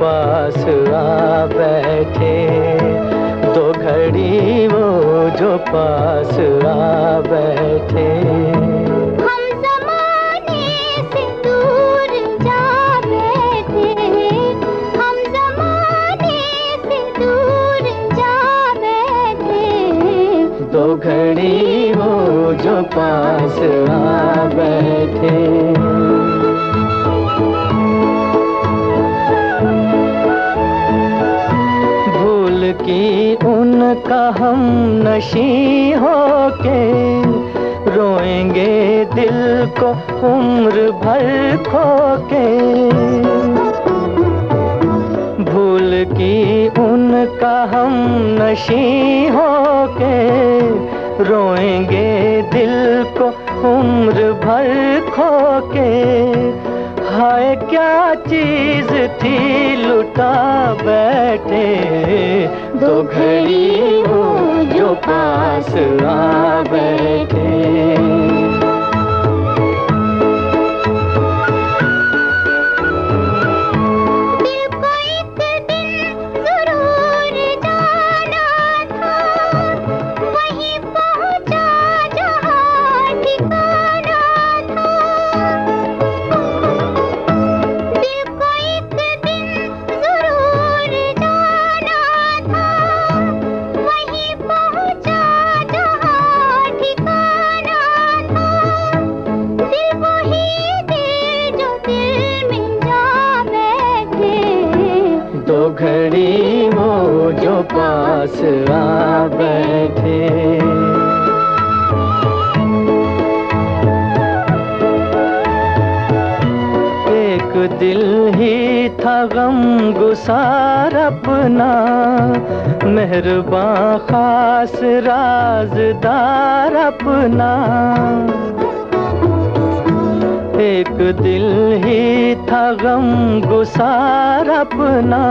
पास आ बैठे। दो घड़ी वो जो पास आ बैठे। दो घड़ी वो जो पास आ बैठे। की उनका हम नशी हो के रोएँगे दिल को उम्र भर खो के भूल की उनका हम नशी हो के रोएँगे दिल को उम्र भर खो के हाय, क्या चीज़ थी लुटा बैठे? दो घड़ी हो जो पास आ बैठे पास आ बैठे। एक दिल ही था गम गुसार अपना, मेहरबान खास राजदार अपना। एक दिल ही था गम गुसार अपना,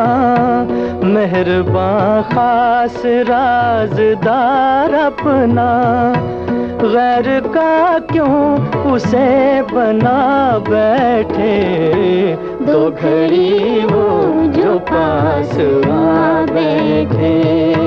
मेहरबान खास राजदार अपना। गैर का क्यों उसे बना बैठे? दो घड़ी वो जो पास आ बैठे।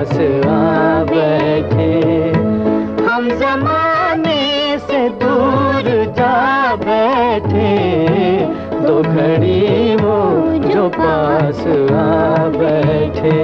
पास आ बैठे। हम जमाने से दूर जा बैठे। दो घड़ी वो जो पास आ बैठे।